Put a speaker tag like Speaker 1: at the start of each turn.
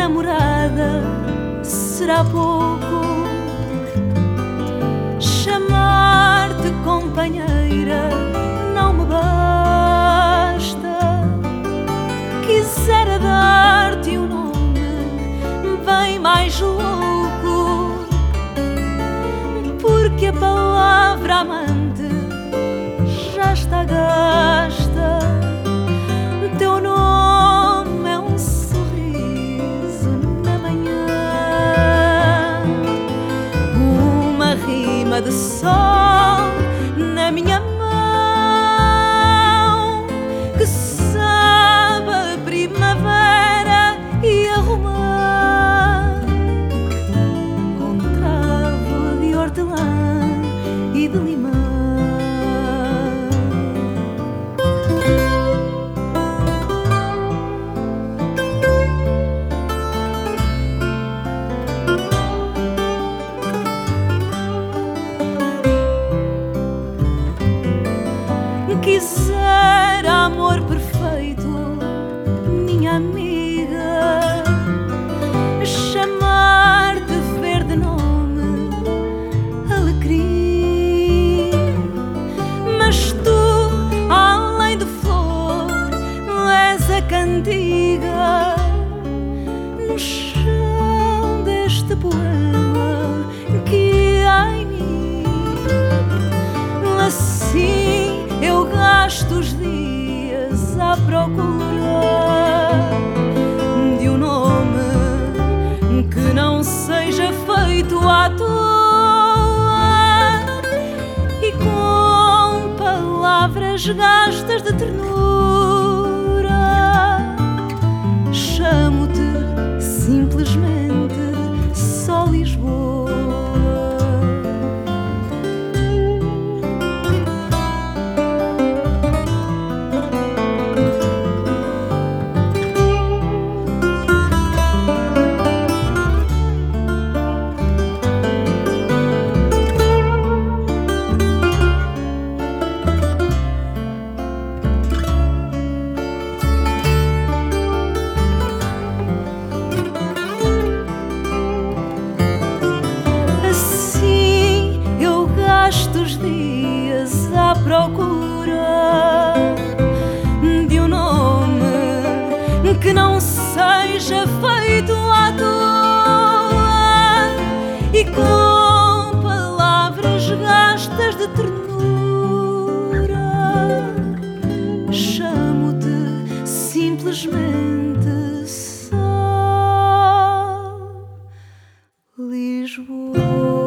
Speaker 1: namorada será pouco. Chamar-te companheira não me basta. Quisera dar-te um nome bem mais louco, porque a palavra amante rima de Quisera amor perfeito, minha amiga, chamar-te verde nome, alecrim. Mas tu, além de flor, és a cantiga no chão deste poema gasto os dias à procura de um nome que não seja feito à toa e com palavras gastas de ternura que não seja feito à toa e com palavras gastas de ternura chamo-te simplesmente só Lisboa.